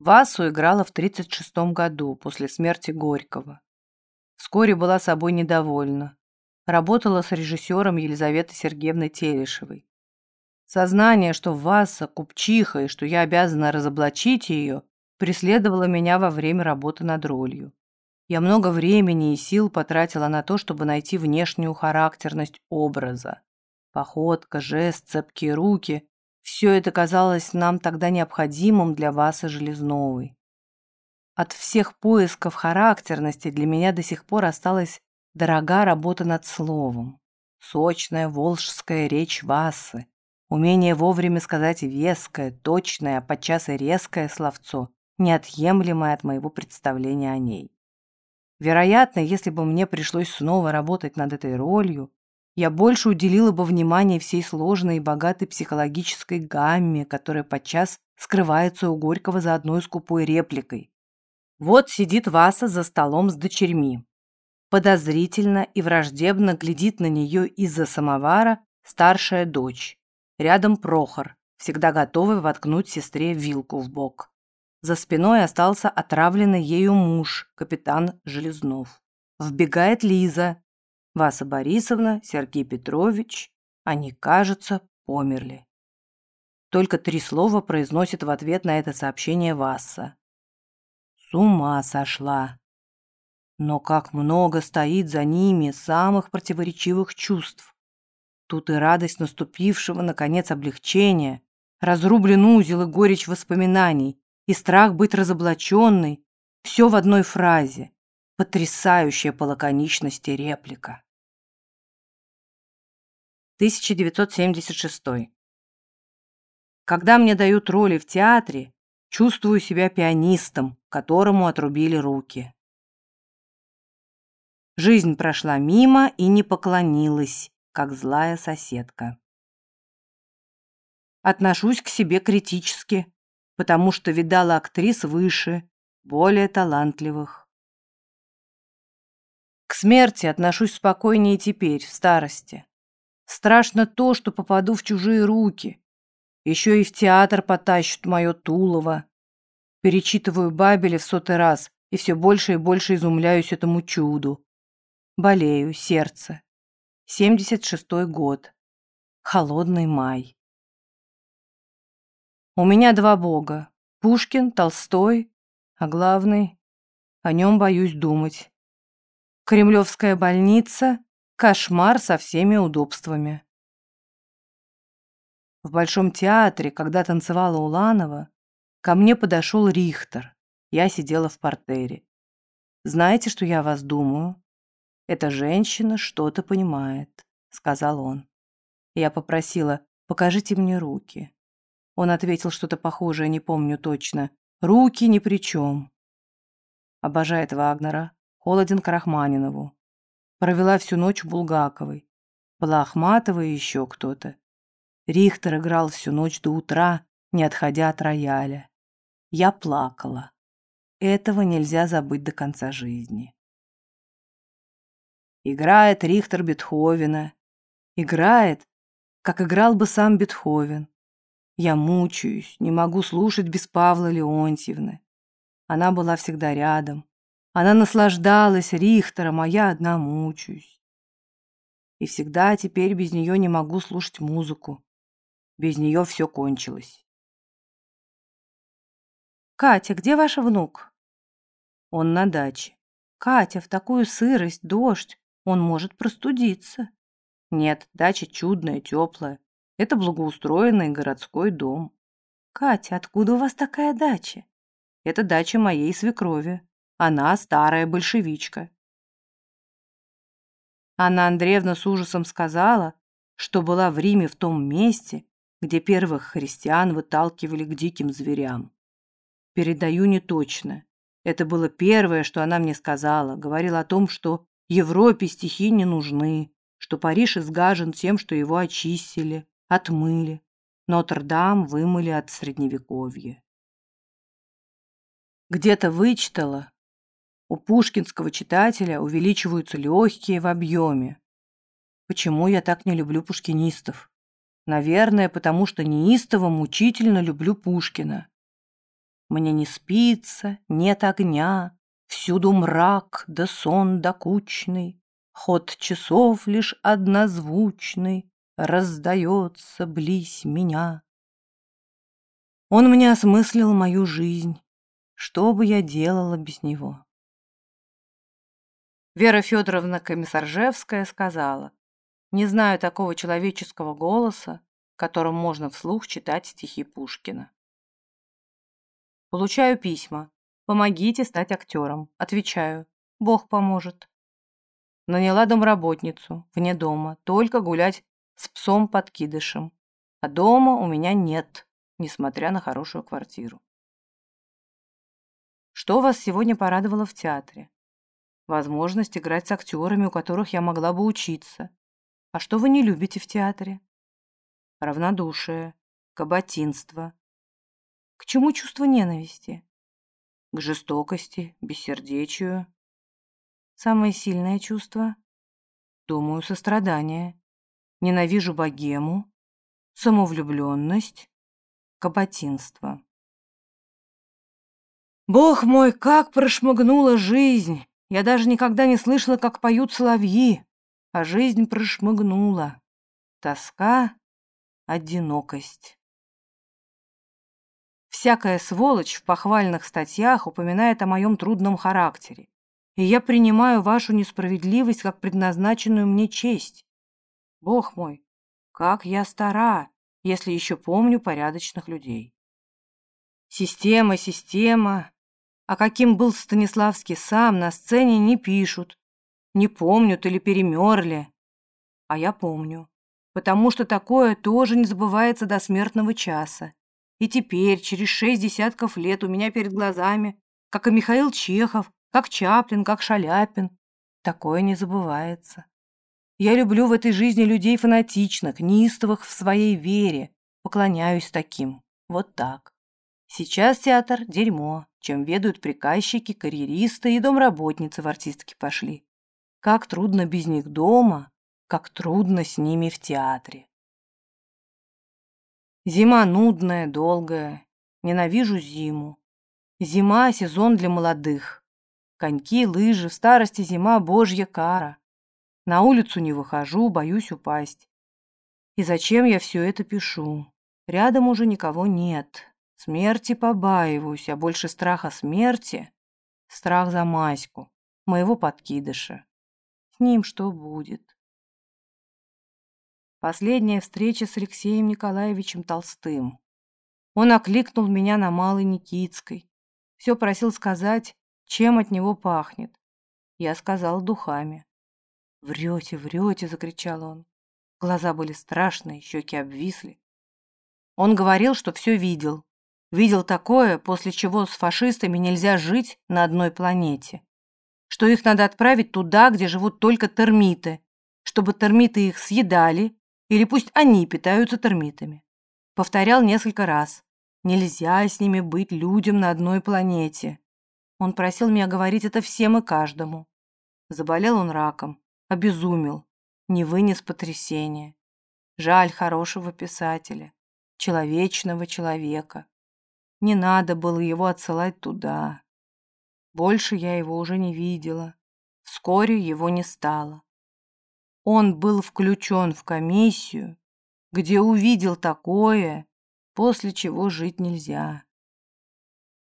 Васу играла в 1936 году, после смерти Горького. Вскоре была собой недовольна. Работала с режиссером Елизаветой Сергеевной Телешевой. Сознание, что Васа купчиха и что я обязана разоблачить ее, преследовало меня во время работы над ролью. Я много времени и сил потратила на то, чтобы найти внешнюю характерность образа. Походка, жест, цепкие руки – все это казалось нам тогда необходимым для Васы Железновой. От всех поисков характерности для меня до сих пор осталась дорога работа над словом. Сочная волжская речь Васы, умение вовремя сказать веское, точное, а подчас и резкое словцо, неотъемлемое от моего представления о ней. Вероятно, если бы мне пришлось снова работать над этой ролью, я больше уделила бы внимание всей сложной и богатой психологической гамме, которая подчас скрывается у Горького за одной скупой репликой. Вот сидит Васа за столом с дочерьми. Подозрительно и враждебно глядит на нее из-за самовара старшая дочь. Рядом Прохор, всегда готовый воткнуть сестре вилку в бок. За спиной остался отравленный ею муж, капитан Железнов. Вбегает Лиза. Васа Борисовна, Сергей Петрович. Они, кажется, померли. Только три слова произносит в ответ на это сообщение Васа. С ума сошла. Но как много стоит за ними самых противоречивых чувств. Тут и радость наступившего, наконец, облегчения, разрублен узел и горечь воспоминаний, и страх быть разоблаченной, все в одной фразе. Потрясающая по лаконичности реплика. 1976. Когда мне дают роли в театре, чувствую себя пианистом, которому отрубили руки. Жизнь прошла мимо и не поклонилась, как злая соседка. Отношусь к себе критически, потому что видала актрис выше, более талантливых. Смерти отношусь спокойнее теперь, в старости. Страшно то, что попаду в чужие руки. Еще и в театр потащат мое Тулово. Перечитываю Бабеля в сотый раз и все больше и больше изумляюсь этому чуду. Болею, сердце. 76-й год. Холодный май. У меня два бога — Пушкин, Толстой, а главный — о нем боюсь думать. Кремлевская больница — кошмар со всеми удобствами. В Большом театре, когда танцевала Уланова, ко мне подошел Рихтер. Я сидела в портере. «Знаете, что я вас думаю? Эта женщина что-то понимает», — сказал он. Я попросила, покажите мне руки. Он ответил что-то похожее, не помню точно. Руки ни при чем. Обожает Вагнера. Холоден к Рахманинову. Провела всю ночь у Булгаковой. Была Ахматова и еще кто-то. Рихтер играл всю ночь до утра, не отходя от рояля. Я плакала. Этого нельзя забыть до конца жизни. Играет Рихтер Бетховена. Играет, как играл бы сам Бетховен. Я мучаюсь, не могу слушать без Павла Леонтьевны. Она была всегда рядом. Она наслаждалась Рихтером, а я одна мучаюсь. И всегда теперь без нее не могу слушать музыку. Без нее все кончилось. «Катя, где ваш внук?» «Он на даче». «Катя, в такую сырость, дождь, он может простудиться». «Нет, дача чудная, теплая. Это благоустроенный городской дом. Катя, откуда у вас такая дача? Это дача моей свекрови. Она старая большевичка. Анна Андреевна с ужасом сказала, что была в Риме в том месте, где первых христиан выталкивали к диким зверям. Передаю неточно. Это было первое, что она мне сказала. Говорила о том, что Европе стихи не нужны, что Париж изгажен тем, что его очистили, отмыли. Нотр-Дам вымыли от Средневековья. Где-то вычитала, у пушкинского читателя увеличиваются легкие в объеме. Почему я так не люблю пушкинистов? Наверное, потому что неистово мучительно люблю Пушкина. Мне не спится, нет огня, Всюду мрак да сон докучный, Ход часов лишь однозвучный Раздается близь меня. Он мне осмыслил мою жизнь. Что бы я делала без него? Вера Федоровна Комиссаржевская сказала, «Не знаю такого человеческого голоса, которым можно вслух читать стихи Пушкина». Получаю письма. Помогите стать актером. Отвечаю. Бог поможет. Наняла домработницу, вне дома, только гулять с псом-подкидышем. А дома у меня нет, несмотря на хорошую квартиру. Что вас сегодня порадовало в театре? Возможность играть с актерами, у которых я могла бы учиться. А что вы не любите в театре? Равнодушие, каботинство. К чему чувство ненависти? к жестокости, бессердечию. Самое сильное чувство? Думаю, сострадание. Ненавижу богему, самовлюбленность, каботинство. Бог мой, как прошмыгнула жизнь! Я даже никогда не слышала, как поют соловьи, а жизнь прошмыгнула. Тоска, одинокость. Всякая сволочь в похвальных статьях упоминает о моем трудном характере, и я принимаю вашу несправедливость как предназначенную мне честь. Бог мой, как я стара, если еще помню порядочных людей. Система, система. А каким был Станиславский сам, на сцене не пишут, не помнят или перемерли. А я помню, потому что такое тоже не забывается до смертного часа. И теперь, через шесть десятков лет, у меня перед глазами, как и Михаил Чехов, как Чаплин, как Шаляпин. Такое не забывается. Я люблю в этой жизни людей фанатичных, неистовых в своей вере. Поклоняюсь таким. Вот так. Сейчас театр – дерьмо, чем ведают приказчики, карьеристы и домработницы в артистки пошли. Как трудно без них дома, как трудно с ними в театре. Зима нудная, долгая. Ненавижу зиму. Зима — сезон для молодых. Коньки, лыжи, в старости зима — божья кара. На улицу не выхожу, боюсь упасть. И зачем я все это пишу? Рядом уже никого нет. Смерти побаиваюсь, а больше страха смерти — страх за Маську, моего подкидыша. С ним что будет? Последняя встреча с Алексеем Николаевичем Толстым. Он окликнул меня на Малой Никитской. Все просил сказать, чем от него пахнет. Я сказал духами. «Врете, врете!» — закричал он. Глаза были страшные, щеки обвисли. Он говорил, что все видел. Видел такое, после чего с фашистами нельзя жить на одной планете. Что их надо отправить туда, где живут только термиты, чтобы термиты их съедали, или пусть они питаются термитами. Повторял несколько раз. Нельзя с ними быть людям на одной планете. Он просил меня говорить это всем и каждому. Заболел он раком, обезумел, не вынес потрясения. Жаль хорошего писателя, человечного человека. Не надо было его отсылать туда. Больше я его уже не видела. Вскоре его не стало. Он был включен в комиссию, где увидел такое, после чего жить нельзя.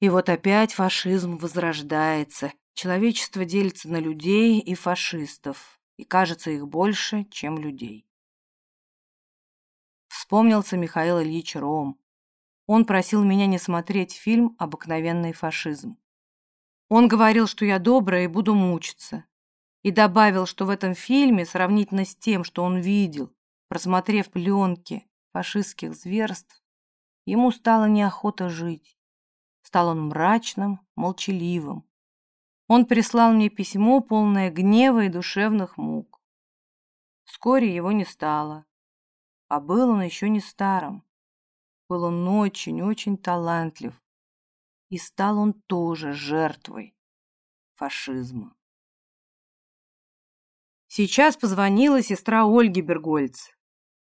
И вот опять фашизм возрождается. Человечество делится на людей и фашистов, и кажется их больше, чем людей. Вспомнился Михаил Ильич Ром. Он просил меня не смотреть фильм «Обыкновенный фашизм». Он говорил, что я добрая и буду мучиться и добавил, что в этом фильме, сравнительно с тем, что он видел, просмотрев пленки фашистских зверств, ему стало неохота жить. Стал он мрачным, молчаливым. Он прислал мне письмо, полное гнева и душевных мук. Вскоре его не стало. А был он еще не старым. Был он очень-очень талантлив. И стал он тоже жертвой фашизма. Сейчас позвонила сестра Ольги Бергольц.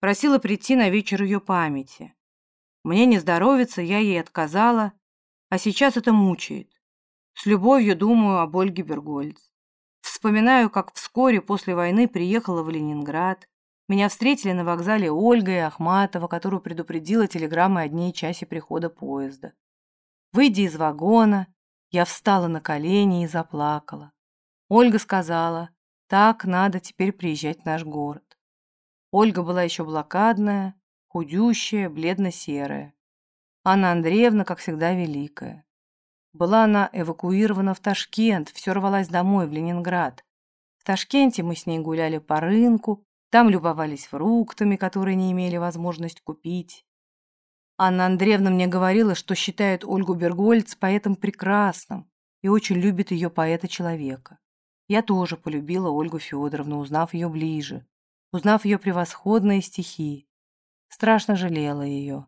Просила прийти на вечер ее памяти. Мне не здоровится, я ей отказала. А сейчас это мучает. С любовью думаю об Ольге Бергольц. Вспоминаю, как вскоре после войны приехала в Ленинград. Меня встретили на вокзале Ольга и Ахматова, которую предупредила телеграммой о дне и часе прихода поезда. Выйдя из вагона, я встала на колени и заплакала. Ольга сказала, так надо теперь приезжать в наш город. Ольга была еще блокадная, худющая, бледно-серая. Анна Андреевна, как всегда, великая. Была она эвакуирована в Ташкент, все рвалась домой, в Ленинград. В Ташкенте мы с ней гуляли по рынку, там любовались фруктами, которые не имели возможность купить. Анна Андреевна мне говорила, что считает Ольгу Бергольц поэтом прекрасным и очень любит ее поэта-человека. Я тоже полюбила Ольгу Федоровну, узнав ее ближе, узнав ее превосходные стихи. Страшно жалела ее.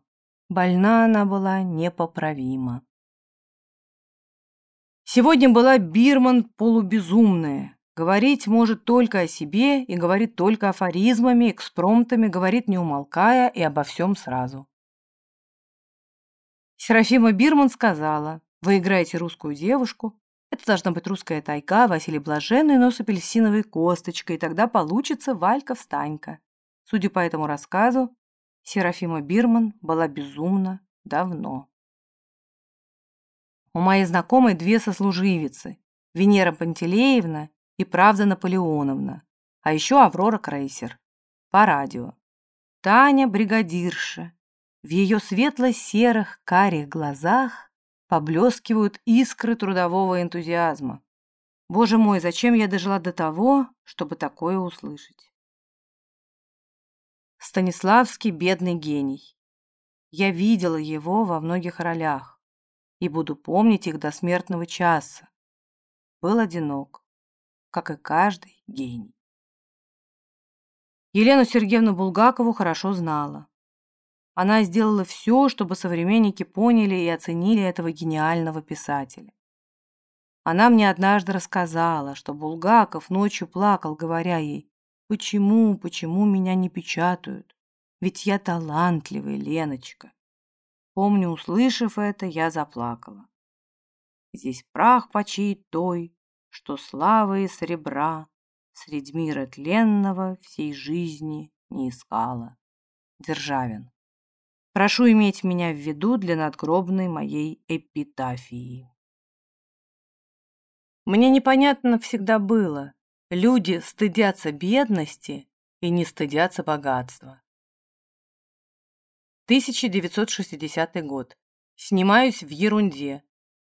Больна она была непоправима. Сегодня была Бирман полубезумная. Говорить может только о себе и говорит только афоризмами, экспромтами, говорит не умолкая и обо всем сразу. Серафима Бирман сказала, вы играете русскую девушку, это должна быть русская тайга, Василий Блаженный, но с апельсиновой косточкой, и тогда получится Валька-встанька. Судя по этому рассказу, Серафима Бирман была безумна давно. У моей знакомой две сослуживицы, Венера Пантелеевна и Правда Наполеоновна, а еще Аврора Крейсер, по радио. Таня – бригадирша, в ее светло-серых карих глазах поблескивают искры трудового энтузиазма. Боже мой, зачем я дожила до того, чтобы такое услышать? Станиславский бедный гений. Я видела его во многих ролях и буду помнить их до смертного часа. Был одинок, как и каждый гений. Елену Сергеевну Булгакову хорошо знала. Она сделала все, чтобы современники поняли и оценили этого гениального писателя. Она мне однажды рассказала, что Булгаков ночью плакал, говоря ей, «Почему, почему меня не печатают? Ведь я талантливый, Леночка». Помню, услышав это, я заплакала. Здесь прах почиет той, что славы и серебра Средь мира тленного всей жизни не искала. Державин. Прошу иметь меня в виду для надгробной моей эпитафии. Мне непонятно всегда было. Люди стыдятся бедности и не стыдятся богатства. 1960 год. Снимаюсь в ерунде.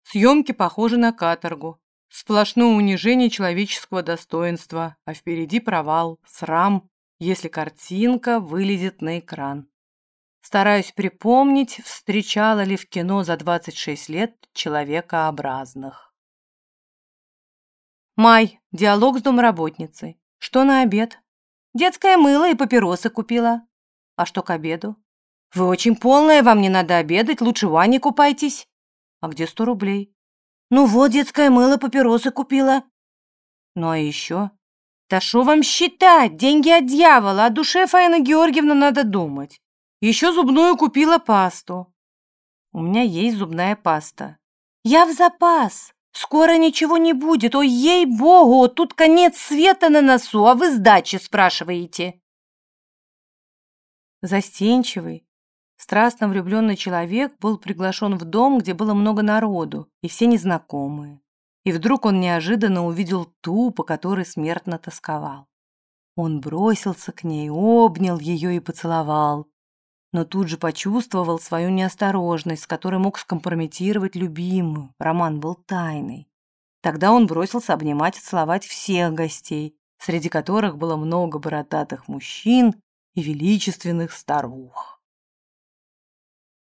Съемки похожи на каторгу. Сплошное унижение человеческого достоинства, а впереди провал, срам, если картинка вылезет на экран. Стараюсь припомнить, встречала ли в кино за 26 лет человекообразных. Май. Диалог с домработницей. Что на обед? Детское мыло и папиросы купила. А что к обеду? Вы очень полная, вам не надо обедать, лучше в ванне купайтесь. А где сто рублей? Ну вот, детское мыло, папиросы купила. Ну а еще? Да что вам считать? Деньги от дьявола, о душе Фаина Георгиевна надо думать. Еще зубную купила пасту. У меня есть зубная паста. Я в запас. Скоро ничего не будет. Ой, ей-богу, тут конец света на носу, а вы сдачи спрашиваете. Застенчивый, страстно влюбленный человек был приглашен в дом, где было много народу, и все незнакомые. И вдруг он неожиданно увидел ту, по которой смертно тосковал. Он бросился к ней, обнял ее и поцеловал но тут же почувствовал свою неосторожность, с которой мог скомпрометировать любимую. Роман был тайный. Тогда он бросился обнимать и целовать всех гостей, среди которых было много бородатых мужчин и величественных старух.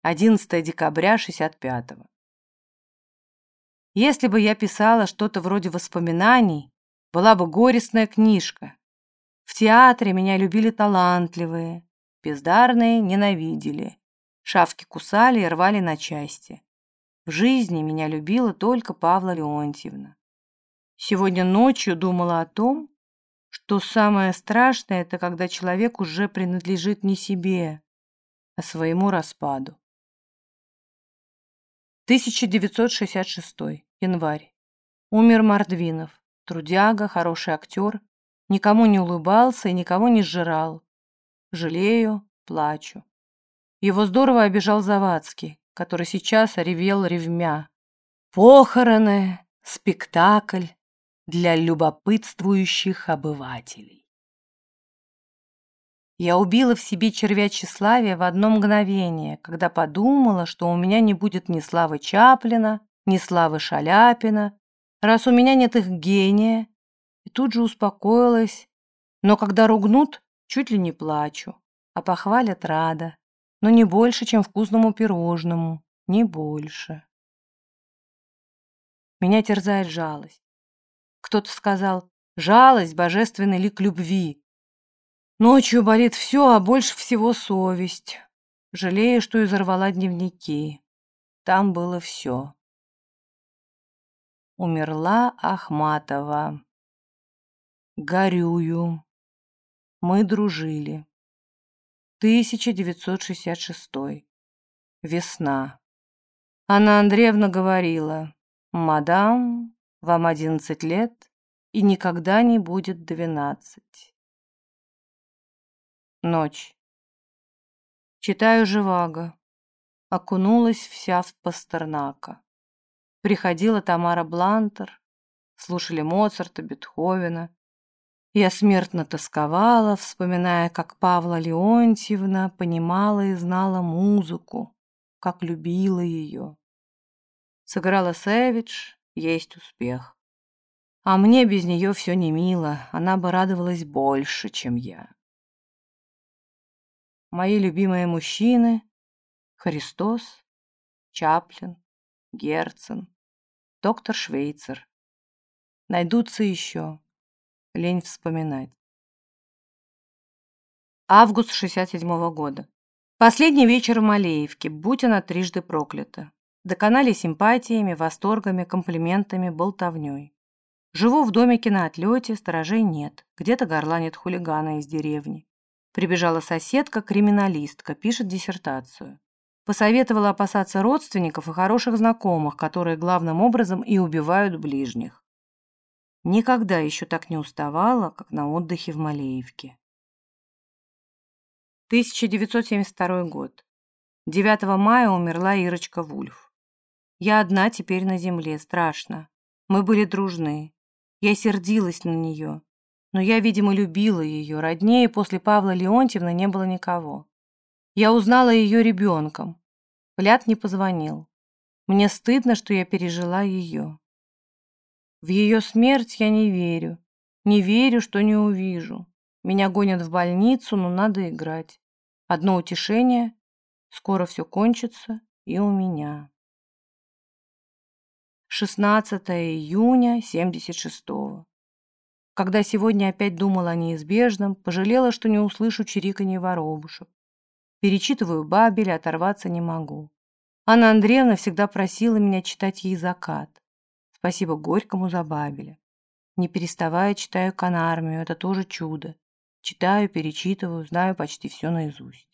11 декабря 65-го. Если бы я писала что-то вроде воспоминаний, была бы горестная книжка. В театре меня любили талантливые, Бездарные ненавидели. Шавки кусали и рвали на части. В жизни меня любила только Павла Леонтьевна. Сегодня ночью думала о том, что самое страшное – это когда человек уже принадлежит не себе, а своему распаду. 1966. Январь. Умер Мордвинов. Трудяга, хороший актер. Никому не улыбался и никого не сжирал. Жалею, плачу. Его здорово обижал Завадский, который сейчас ревел ревмя. Похороны, спектакль для любопытствующих обывателей. Я убила в себе червя тщеславия в одно мгновение, когда подумала, что у меня не будет ни славы Чаплина, ни славы Шаляпина, раз у меня нет их гения, и тут же успокоилась, но когда ругнут, чуть ли не плачу, а похвалят рада, но не больше, чем вкусному пирожному, не больше. Меня терзает жалость. Кто-то сказал «жалость, божественный лик любви». Ночью болит все, а больше всего совесть. Жалею, что изорвала дневники. Там было все. Умерла Ахматова. Горюю. Мы дружили. 1966. Весна. Анна Андреевна говорила, «Мадам, вам одиннадцать лет, и никогда не будет двенадцать». Ночь. Читаю Живаго. Окунулась вся в Пастернака. Приходила Тамара Блантер, слушали Моцарта, Бетховена, я смертно тосковала, вспоминая, как Павла Леонтьевна понимала и знала музыку, как любила ее. Сыграла Сэвидж, есть успех. А мне без нее все не мило, она бы радовалась больше, чем я. Мои любимые мужчины — Христос, Чаплин, Герцен, доктор Швейцер. Найдутся еще. Лень вспоминать. Август 67 -го года. Последний вечер в Малеевке, будь она трижды проклята. Доконали симпатиями, восторгами, комплиментами, болтовней. Живу в домике на отлете, сторожей нет. Где-то горланит хулигана из деревни. Прибежала соседка, криминалистка, пишет диссертацию. Посоветовала опасаться родственников и хороших знакомых, которые главным образом и убивают ближних. Никогда еще так не уставала, как на отдыхе в Малеевке. 1972 год. 9 мая умерла Ирочка Вульф. Я одна теперь на земле, страшно. Мы были дружны. Я сердилась на нее. Но я, видимо, любила ее. Роднее после Павла Леонтьевны не было никого. Я узнала ее ребенком. Пляд не позвонил. Мне стыдно, что я пережила ее. В ее смерть я не верю. Не верю, что не увижу. Меня гонят в больницу, но надо играть. Одно утешение — скоро все кончится и у меня. 16 июня 76-го. Когда сегодня опять думала о неизбежном, пожалела, что не услышу чириканье воробушек. Перечитываю Бабель, оторваться не могу. Анна Андреевна всегда просила меня читать ей закат. Спасибо Горькому за Бабеля. Не переставая читаю Канармию, это тоже чудо. Читаю, перечитываю, знаю почти все наизусть.